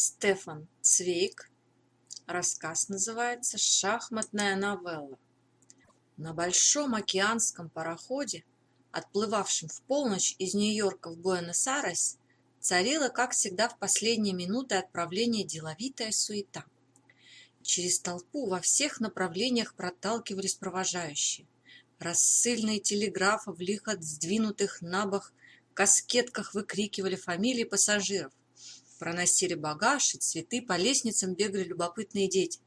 Стефан Цвейк. Рассказ называется «Шахматная новелла». На большом океанском пароходе, отплывавшем в полночь из Нью-Йорка в Буэнос-Айрес, царила, как всегда, в последние минуты отправления деловитая суета. Через толпу во всех направлениях проталкивались провожающие. Рассыльные телеграфы в лихо сдвинутых на бок каскетках выкрикивали фамилии пассажиров. Проносили багаж и цветы, по лестницам бегали любопытные дети.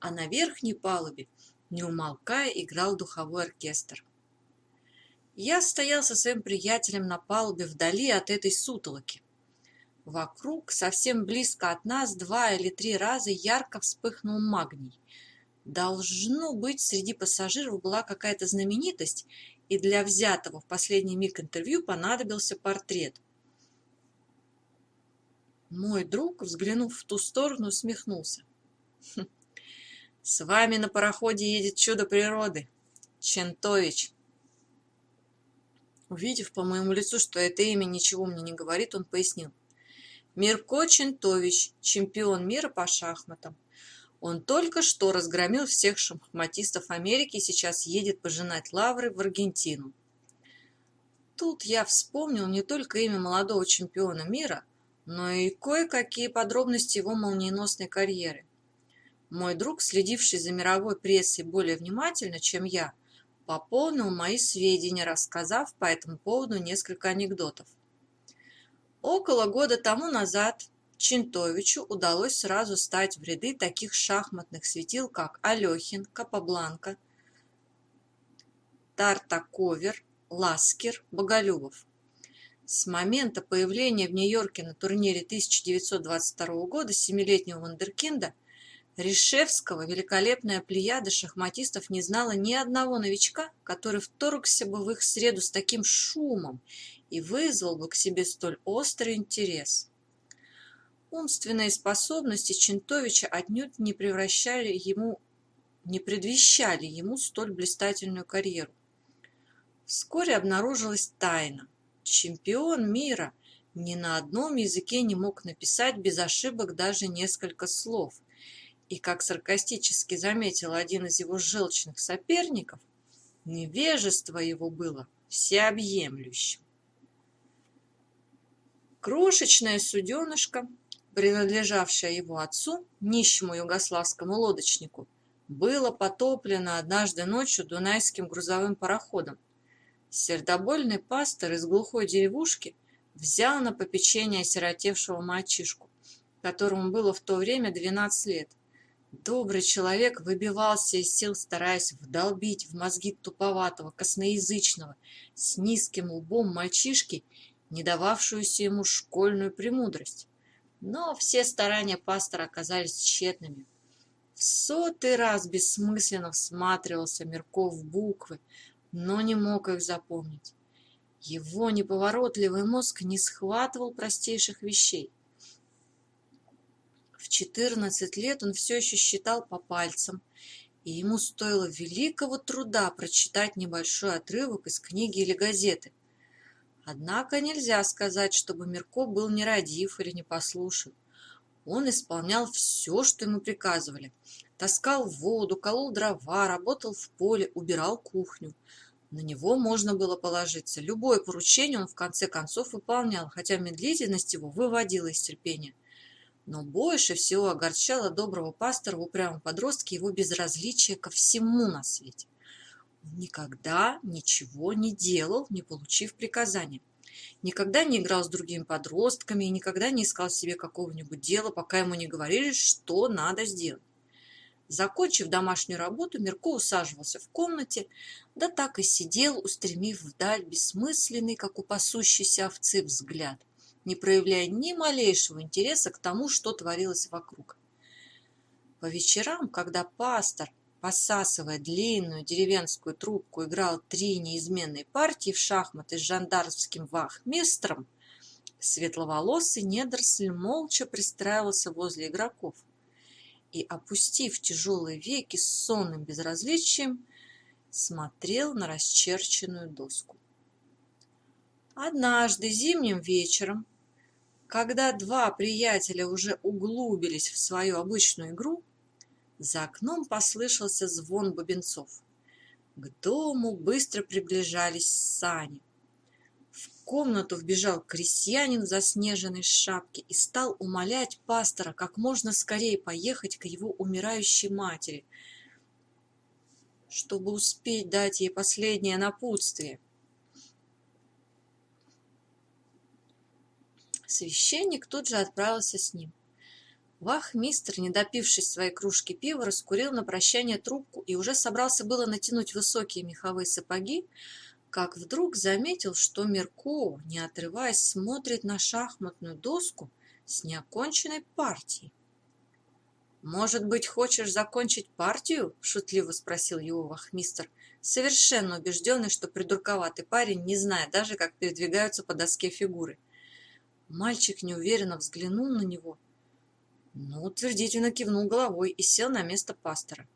А на верхней палубе, не умолкая, играл духовой оркестр. Я стоял со своим приятелем на палубе вдали от этой сутолоки. Вокруг, совсем близко от нас, два или три раза ярко вспыхнул магний. Должно быть, среди пассажиров была какая-то знаменитость, и для взятого в последний миг интервью понадобился портрет. Мой друг, взглянув в ту сторону, усмехнулся. «Хм, «С вами на пароходе едет чудо природы, Чентович». Увидев по моему лицу, что это имя ничего мне не говорит, он пояснил. Мирко Чентович, чемпион мира по шахматам. Он только что разгромил всех шахматистов Америки и сейчас едет пожинать лавры в Аргентину. Тут я вспомнил не только имя молодого чемпиона мира, но и кое-какие подробности его молниеносной карьеры. Мой друг, следивший за мировой прессой более внимательно, чем я, пополнил мои сведения, рассказав по этому поводу несколько анекдотов. Около года тому назад Чинтовичу удалось сразу стать в ряды таких шахматных светил, как Алехин, Капабланка, Тартаковер, Ласкер, Боголюбов. С момента появления в Нью-Йорке на турнире 1922 года семилетнего вундеркинда Ришевского великолепная плеяда шахматистов не знала ни одного новичка, который вторгся бы в их среду с таким шумом и вызвал бы к себе столь острый интерес. Умственные способности Чентовича отнюдь не превращали ему, не предвещали ему столь блистательную карьеру. Вскоре обнаружилась тайна. Чемпион мира ни на одном языке не мог написать без ошибок даже несколько слов. И, как саркастически заметил один из его желчных соперников, невежество его было всеобъемлющим. Крошечное суденышко, принадлежавшее его отцу, нищему югославскому лодочнику, было потоплено однажды ночью дунайским грузовым пароходом. Сердобольный пастор из глухой деревушки взял на попечение осиротевшего мальчишку, которому было в то время 12 лет. Добрый человек выбивался из сил, стараясь вдолбить в мозги туповатого, косноязычного, с низким лбом мальчишки не дававшуюся ему школьную премудрость. Но все старания пастора оказались тщетными. В сотый раз бессмысленно всматривался Мерков в буквы, но не мог их запомнить. Его неповоротливый мозг не схватывал простейших вещей. В 14 лет он все еще считал по пальцам, и ему стоило великого труда прочитать небольшой отрывок из книги или газеты. Однако нельзя сказать, чтобы Мирко был нерадив или непослушен. Он исполнял все, что ему приказывали. Таскал воду, колол дрова, работал в поле, убирал кухню. На него можно было положиться. Любое поручение он в конце концов выполнял, хотя медлительность его выводила из терпения. Но больше всего огорчало доброго пастора в упрямом подростке его безразличие ко всему на свете никогда ничего не делал, не получив приказания. Никогда не играл с другими подростками и никогда не искал себе какого-нибудь дела, пока ему не говорили, что надо сделать. Закончив домашнюю работу, Мирко усаживался в комнате, да так и сидел, устремив вдаль бессмысленный, как у пасущейся овцы, взгляд, не проявляя ни малейшего интереса к тому, что творилось вокруг. По вечерам, когда пастор посасывая длинную деревенскую трубку, играл три неизменные партии в шахматы с жандармским вахмистром, светловолосый недоросль молча пристраивался возле игроков и, опустив тяжелые веки с сонным безразличием, смотрел на расчерченную доску. Однажды зимним вечером Когда два приятеля уже углубились в свою обычную игру, за окном послышался звон бубенцов. К дому быстро приближались сани. Комнату вбежал крестьянин в заснеженной шапке и стал умолять пастора как можно скорее поехать к его умирающей матери, чтобы успеть дать ей последнее напутствие. Священник тут же отправился с ним. Вахмистр, не допившись своей кружки пива, раскурил на прощание трубку и уже собрался было натянуть высокие меховые сапоги, как вдруг заметил, что Мерко, не отрываясь, смотрит на шахматную доску с неоконченной партией. «Может быть, хочешь закончить партию?» – шутливо спросил его вахмистр, совершенно убежденный, что придурковатый парень не знает даже, как передвигаются по доске фигуры. Мальчик неуверенно взглянул на него, но утвердительно кивнул головой и сел на место пастора.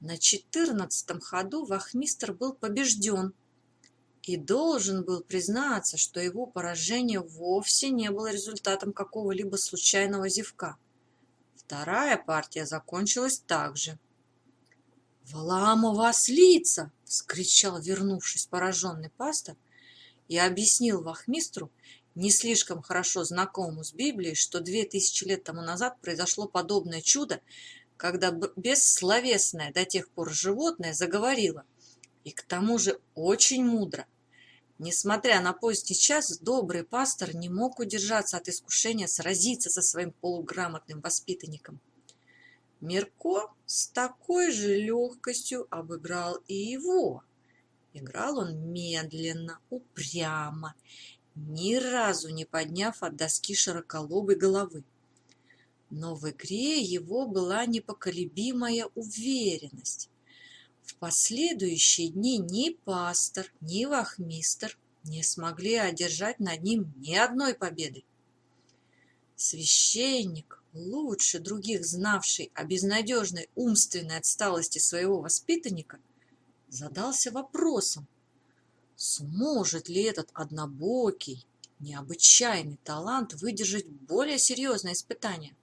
На четырнадцатом ходу вахмистр был побежден и должен был признаться, что его поражение вовсе не было результатом какого-либо случайного зевка. Вторая партия закончилась так же. «Валамова ослица!» — вскричал, вернувшись пораженный пастор, и объяснил вахмистру, не слишком хорошо знакомому с Библией, что две тысячи лет тому назад произошло подобное чудо, когда бессловесное до тех пор животное заговорило, и к тому же очень мудро. Несмотря на поздний час, добрый пастор не мог удержаться от искушения сразиться со своим полуграмотным воспитанником. Мирко с такой же легкостью обыграл и его. Играл он медленно, упрямо, ни разу не подняв от доски широколобой головы. Но в игре его была непоколебимая уверенность. В последующие дни ни пастор, ни вахмистр не смогли одержать над ним ни одной победы. Священник, лучше других знавший о безнадежной умственной отсталости своего воспитанника, задался вопросом, Сможет ли этот однобокий, необычайный талант выдержать более серьезное испытание?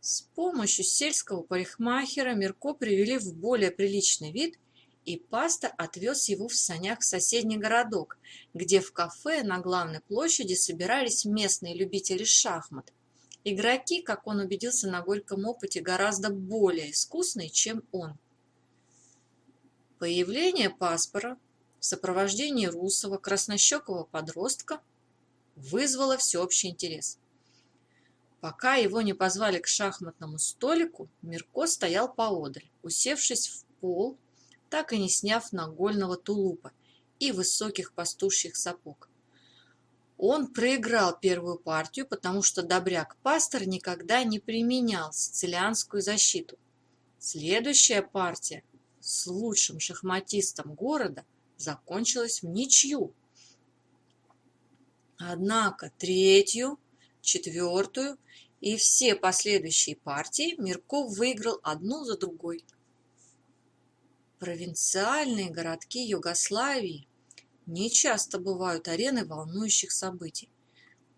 С помощью сельского парикмахера Мирко привели в более приличный вид, и пастор отвез его в санях в соседний городок, где в кафе на главной площади собирались местные любители шахмат. Игроки, как он убедился на горьком опыте, гораздо более искусные, чем он. Появление паспора в сопровождении русого краснощекого подростка вызвало всеобщий интерес. Пока его не позвали к шахматному столику, Мирко стоял поодаль, усевшись в пол, так и не сняв нагольного тулупа и высоких пастушьих сапог. Он проиграл первую партию, потому что добряк-пастор никогда не применял сицилианскую защиту. Следующая партия с лучшим шахматистом города – закончилась в ничью. Однако третью, четвертую и все последующие партии Мирков выиграл одну за другой. Провинциальные городки Югославии не часто бывают ареной волнующих событий.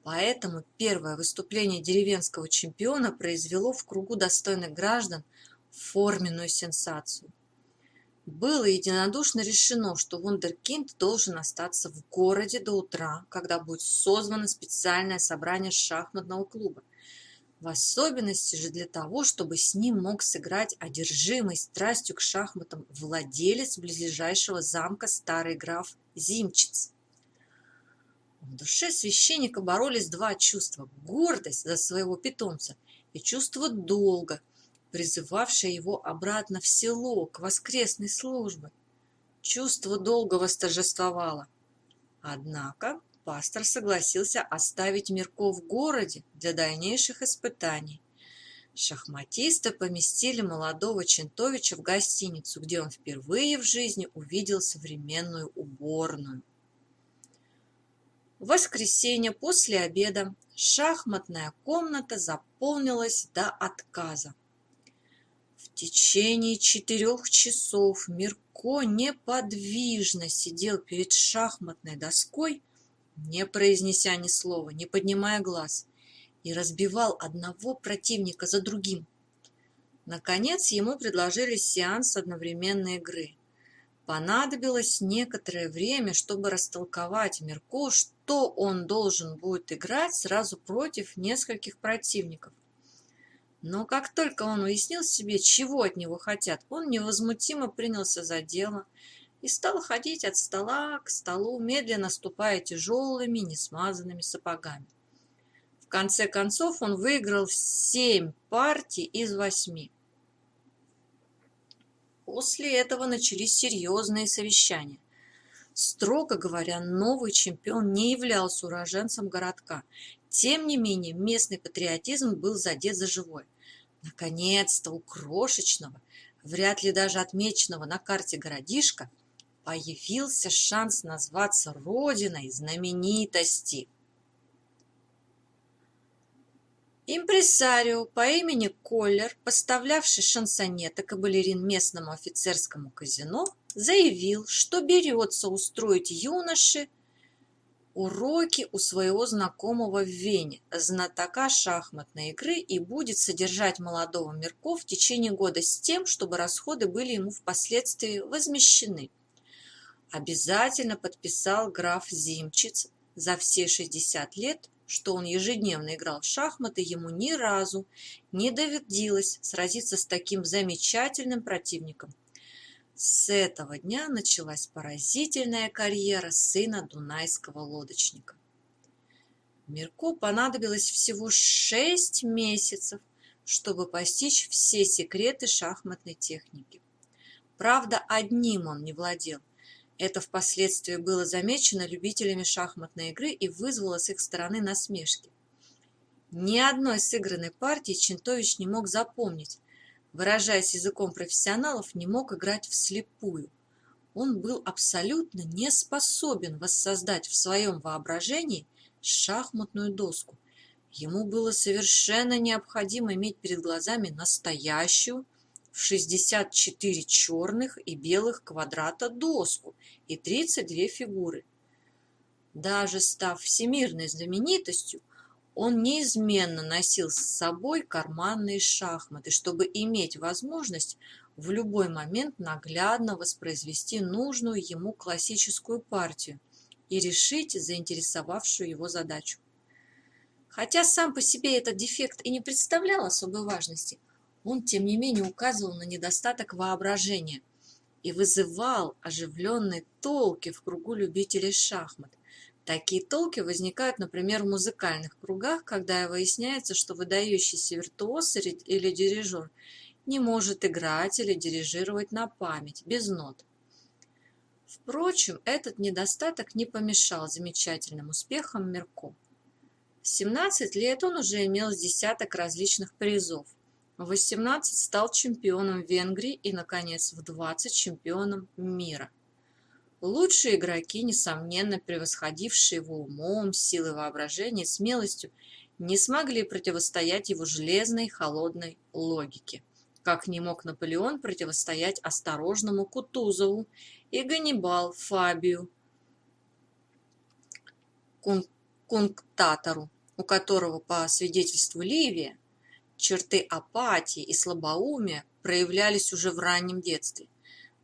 Поэтому первое выступление деревенского чемпиона произвело в кругу достойных граждан форменную сенсацию было единодушно решено, что вундеркинд должен остаться в городе до утра, когда будет созвано специальное собрание шахматного клуба. В особенности же для того, чтобы с ним мог сыграть одержимый страстью к шахматам владелец близлежащего замка старый граф Зимчиц. В душе священника боролись два чувства – гордость за своего питомца и чувство долга, призывавшая его обратно в село к воскресной службе. Чувство долго восторжествовало. Однако пастор согласился оставить Мирко в городе для дальнейших испытаний. Шахматисты поместили молодого Чентовича в гостиницу, где он впервые в жизни увидел современную уборную. В воскресенье после обеда шахматная комната заполнилась до отказа. Течение четырех часов Мирко неподвижно сидел перед шахматной доской, не произнеся ни слова, не поднимая глаз, и разбивал одного противника за другим. Наконец ему предложили сеанс одновременной игры. Понадобилось некоторое время, чтобы растолковать Мирко, что он должен будет играть сразу против нескольких противников. Но как только он уяснил себе, чего от него хотят, он невозмутимо принялся за дело и стал ходить от стола к столу, медленно ступая тяжелыми, несмазанными сапогами. В конце концов он выиграл семь партий из восьми. После этого начались серьезные совещания. Строго говоря, новый чемпион не являлся уроженцем городка. Тем не менее, местный патриотизм был задет за живое. Наконец-то у крошечного, вряд ли даже отмеченного на карте городишка, появился шанс назваться родиной знаменитости. Импресарио по имени Коллер, поставлявший шансонеток и балерин местному офицерскому казино, заявил, что берется устроить юноше уроки у своего знакомого в Вене, знатока шахматной игры, и будет содержать молодого Мирко в течение года с тем, чтобы расходы были ему впоследствии возмещены. Обязательно подписал граф Зимчиц за все 60 лет, что он ежедневно играл в шахматы, ему ни разу не доводилось сразиться с таким замечательным противником. С этого дня началась поразительная карьера сына дунайского лодочника. Мирко понадобилось всего шесть месяцев, чтобы постичь все секреты шахматной техники. Правда, одним он не владел. Это впоследствии было замечено любителями шахматной игры и вызвало с их стороны насмешки. Ни одной сыгранной партии Чентович не мог запомнить, выражаясь языком профессионалов, не мог играть вслепую. Он был абсолютно не способен воссоздать в своем воображении шахматную доску. Ему было совершенно необходимо иметь перед глазами настоящую в 64 черных и белых квадрата доску и 32 фигуры. Даже став всемирной знаменитостью, он неизменно носил с собой карманные шахматы, чтобы иметь возможность в любой момент наглядно воспроизвести нужную ему классическую партию и решить заинтересовавшую его задачу. Хотя сам по себе этот дефект и не представлял особой важности, он, тем не менее, указывал на недостаток воображения и вызывал оживленные толки в кругу любителей шахмат, Такие толки возникают, например, в музыкальных кругах, когда выясняется, что выдающийся виртуоз или дирижер не может играть или дирижировать на память, без нот. Впрочем, этот недостаток не помешал замечательным успехам Мерко. В 17 лет он уже имел десяток различных призов. В 18 стал чемпионом Венгрии и, наконец, в 20 чемпионом мира – Лучшие игроки, несомненно превосходившие его умом, силой воображения смелостью, не смогли противостоять его железной холодной логике, как не мог Наполеон противостоять осторожному Кутузову и Ганнибал Фабию Кунктатору, у которого, по свидетельству Ливия, черты апатии и слабоумия проявлялись уже в раннем детстве –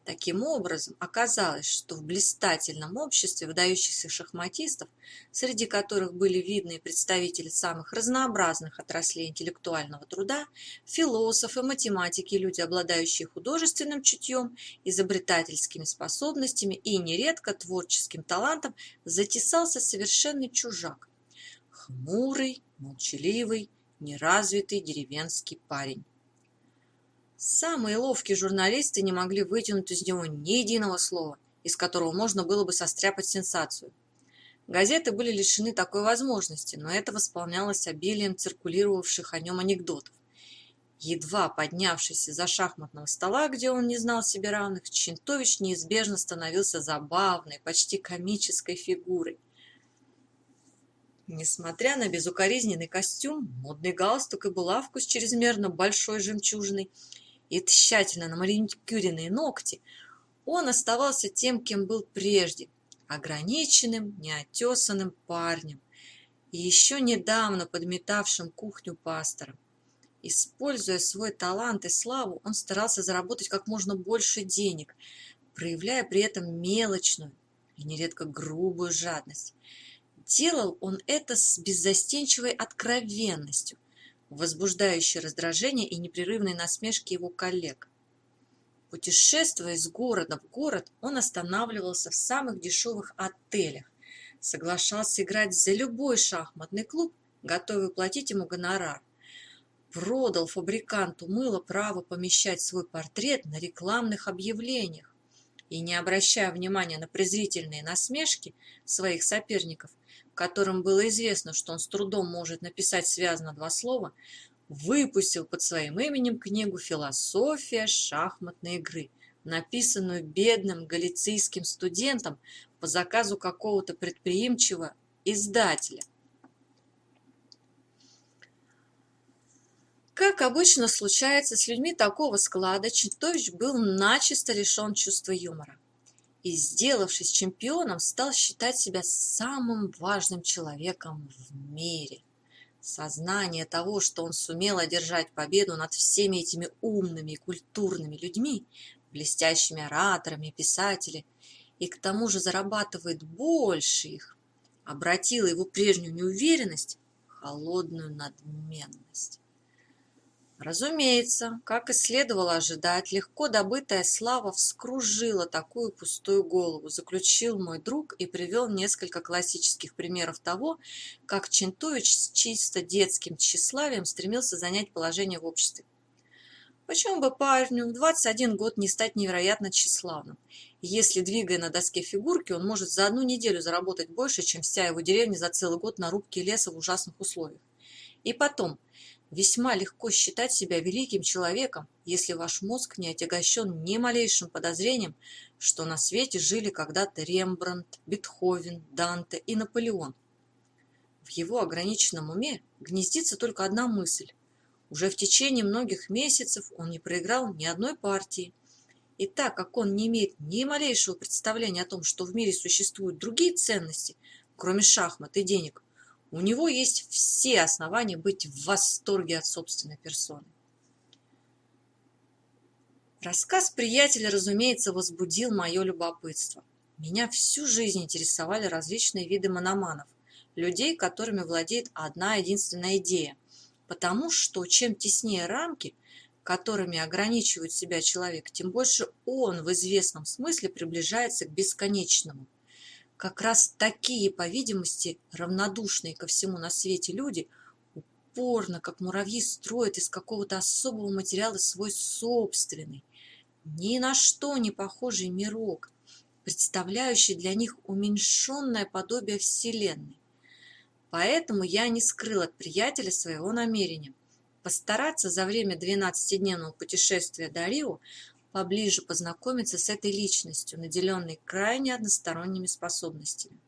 Таким образом, оказалось, что в блистательном обществе выдающихся шахматистов, среди которых были видны представители самых разнообразных отраслей интеллектуального труда, философы, математики, люди, обладающие художественным чутьем, изобретательскими способностями и нередко творческим талантом, затесался совершенный чужак – хмурый, молчаливый, неразвитый деревенский парень. Самые ловкие журналисты не могли вытянуть из него ни единого слова, из которого можно было бы состряпать сенсацию. Газеты были лишены такой возможности, но это восполнялось обилием циркулировавших о нем анекдотов. Едва поднявшись из-за шахматного стола, где он не знал себе равных, Чинтович неизбежно становился забавной, почти комической фигурой. Несмотря на безукоризненный костюм, модный галстук и булавку с чрезмерно большой жемчужиной, и тщательно наманикюренные ногти, он оставался тем, кем был прежде, ограниченным, неотесанным парнем и еще недавно подметавшим кухню пастора. Используя свой талант и славу, он старался заработать как можно больше денег, проявляя при этом мелочную и нередко грубую жадность. Делал он это с беззастенчивой откровенностью, возбуждающей раздражение и непрерывные насмешки его коллег. Путешествуя из города в город, он останавливался в самых дешевых отелях, соглашался играть за любой шахматный клуб, готовый платить ему гонорар. Продал фабриканту мыла право помещать свой портрет на рекламных объявлениях и, не обращая внимания на презрительные насмешки своих соперников, которым было известно, что он с трудом может написать связно два слова, выпустил под своим именем книгу «Философия шахматной игры», написанную бедным галицийским студентом по заказу какого-то предприимчивого издателя. Как обычно случается с людьми такого склада, Читович был начисто лишен чувства юмора и, сделавшись чемпионом, стал считать себя самым важным человеком в мире. Сознание того, что он сумел одержать победу над всеми этими умными и культурными людьми, блестящими ораторами, писателями, и к тому же зарабатывает больше их, обратило его прежнюю неуверенность в холодную надменность. Разумеется, как и следовало ожидать, легко добытая слава вскружила такую пустую голову, заключил мой друг и привел несколько классических примеров того, как Чентович с чисто детским тщеславием стремился занять положение в обществе. Почему бы парню в 21 год не стать невероятно тщеславным? Если, двигая на доске фигурки, он может за одну неделю заработать больше, чем вся его деревня за целый год на рубке леса в ужасных условиях. И потом, Весьма легко считать себя великим человеком, если ваш мозг не отягощен ни малейшим подозрением, что на свете жили когда-то Рембрандт, Бетховен, Данте и Наполеон. В его ограниченном уме гнездится только одна мысль. Уже в течение многих месяцев он не проиграл ни одной партии. И так как он не имеет ни малейшего представления о том, что в мире существуют другие ценности, кроме шахмат и денег, у него есть все основания быть в восторге от собственной персоны. Рассказ приятеля, разумеется, возбудил мое любопытство. Меня всю жизнь интересовали различные виды мономанов, людей, которыми владеет одна единственная идея, потому что чем теснее рамки, которыми ограничивает себя человек, тем больше он в известном смысле приближается к бесконечному. Как раз такие, по видимости, равнодушные ко всему на свете люди упорно, как муравьи, строят из какого-то особого материала свой собственный, ни на что не похожий мирок, представляющий для них уменьшенное подобие Вселенной. Поэтому я не скрыл от приятеля своего намерения постараться за время 12-дневного путешествия до Рио поближе познакомиться с этой личностью, наделенной крайне односторонними способностями.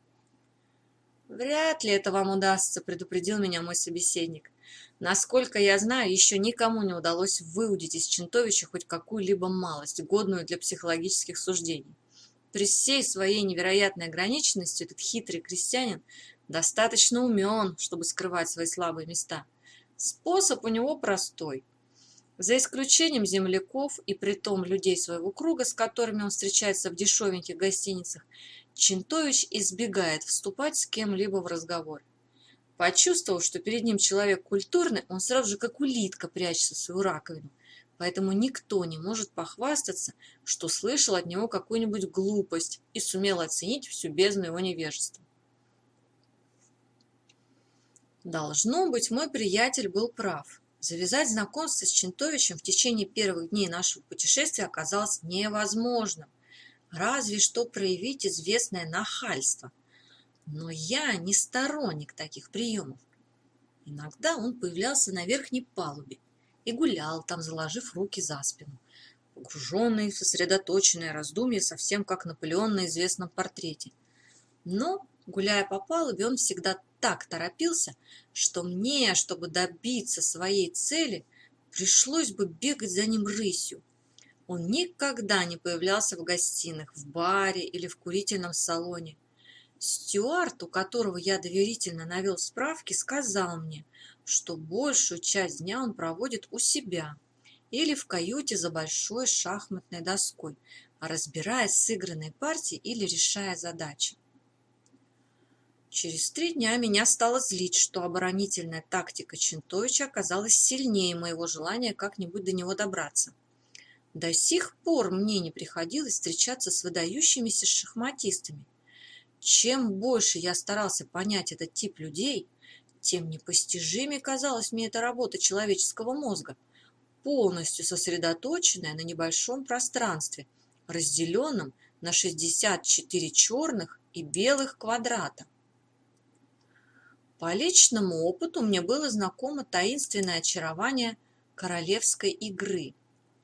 «Вряд ли это вам удастся», – предупредил меня мой собеседник. «Насколько я знаю, еще никому не удалось выудить из Чентовича хоть какую-либо малость, годную для психологических суждений. При всей своей невероятной ограниченности этот хитрый крестьянин достаточно умен, чтобы скрывать свои слабые места. Способ у него простой – за исключением земляков и притом людей своего круга, с которыми он встречается в дешевеньких гостиницах, Чинтович избегает вступать с кем-либо в разговор. Почувствовав, что перед ним человек культурный, он сразу же как улитка прячется в свою раковину. Поэтому никто не может похвастаться, что слышал от него какую-нибудь глупость и сумел оценить всю бездну его невежества. Должно быть, мой приятель был прав. Завязать знакомство с Чентовичем в течение первых дней нашего путешествия оказалось невозможным. Разве что проявить известное нахальство. Но я не сторонник таких приемов. Иногда он появлялся на верхней палубе и гулял там, заложив руки за спину, погруженный в сосредоточенное раздумье, совсем как Наполеон на известном портрете. Но Гуляя по палубе, он всегда так торопился, что мне, чтобы добиться своей цели, пришлось бы бегать за ним рысью. Он никогда не появлялся в гостиных, в баре или в курительном салоне. Стюарт, у которого я доверительно навел справки, сказал мне, что большую часть дня он проводит у себя или в каюте за большой шахматной доской, разбирая сыгранные партии или решая задачи. Через три дня меня стало злить, что оборонительная тактика Чентовича оказалась сильнее моего желания как-нибудь до него добраться. До сих пор мне не приходилось встречаться с выдающимися шахматистами. Чем больше я старался понять этот тип людей, тем непостижимее казалась мне эта работа человеческого мозга, полностью сосредоточенная на небольшом пространстве, разделенном на 64 черных и белых квадрата. По личному опыту мне было знакомо таинственное очарование королевской игры,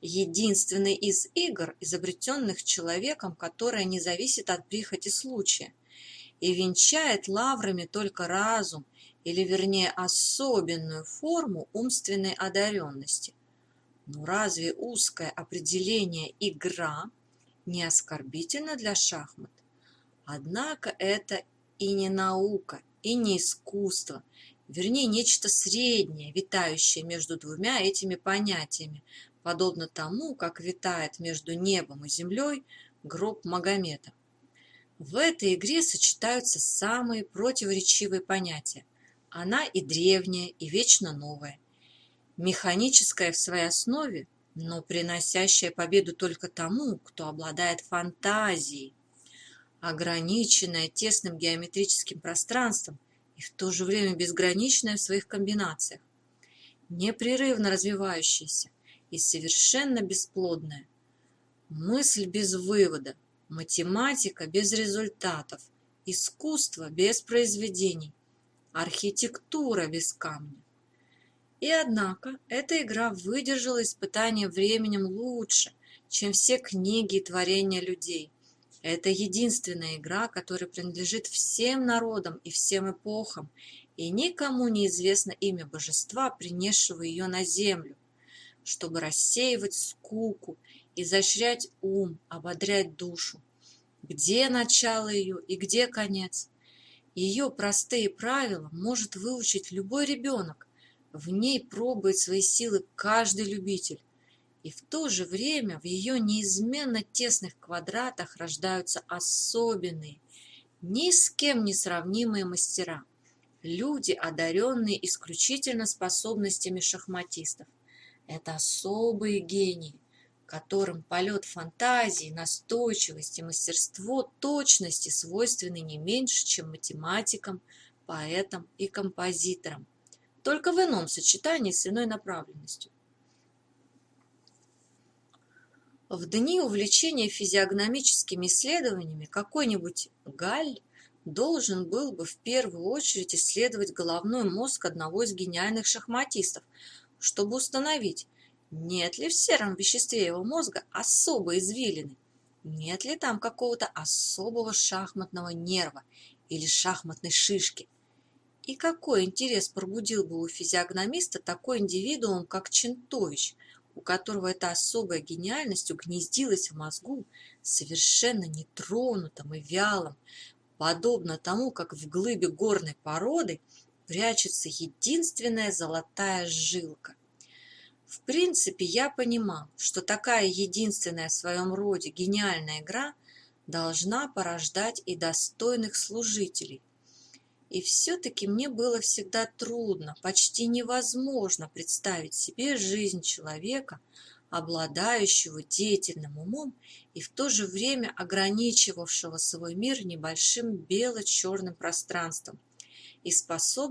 единственной из игр, изобретенных человеком, которая не зависит от прихоти случая и венчает лаврами только разум, или вернее особенную форму умственной одаренности. Но разве узкое определение «игра» не оскорбительно для шахмат? Однако это и не наука, и не искусство, вернее, нечто среднее, витающее между двумя этими понятиями, подобно тому, как витает между небом и землей гроб Магомета. В этой игре сочетаются самые противоречивые понятия. Она и древняя, и вечно новая. Механическая в своей основе, но приносящая победу только тому, кто обладает фантазией, ограниченная тесным геометрическим пространством и в то же время безграничная в своих комбинациях, непрерывно развивающаяся и совершенно бесплодная. Мысль без вывода, математика без результатов, искусство без произведений, архитектура без камня. И однако эта игра выдержала испытание временем лучше, чем все книги и творения людей, это единственная игра, которая принадлежит всем народам и всем эпохам, и никому не известно имя божества, принесшего ее на землю, чтобы рассеивать скуку, изощрять ум, ободрять душу. Где начало ее и где конец? Ее простые правила может выучить любой ребенок. В ней пробует свои силы каждый любитель и в то же время в ее неизменно тесных квадратах рождаются особенные, ни с кем не сравнимые мастера, люди, одаренные исключительно способностями шахматистов. Это особые гении, которым полет фантазии, настойчивость и мастерство точности свойственны не меньше, чем математикам, поэтам и композиторам, только в ином сочетании с иной направленностью. В дни увлечения физиогномическими исследованиями какой-нибудь Галь должен был бы в первую очередь исследовать головной мозг одного из гениальных шахматистов, чтобы установить, нет ли в сером веществе его мозга особой извилины, нет ли там какого-то особого шахматного нерва или шахматной шишки. И какой интерес пробудил бы у физиогномиста такой индивидуум, как Чентович – у которого эта особая гениальность угнездилась в мозгу, совершенно нетронутым и вялым, подобно тому, как в глыбе горной породы прячется единственная золотая жилка. В принципе, я понимал, что такая единственная в своем роде гениальная игра должна порождать и достойных служителей, и все-таки мне было всегда трудно, почти невозможно представить себе жизнь человека, обладающего деятельным умом и в то же время ограничивавшего свой мир небольшим бело-черным пространством и способного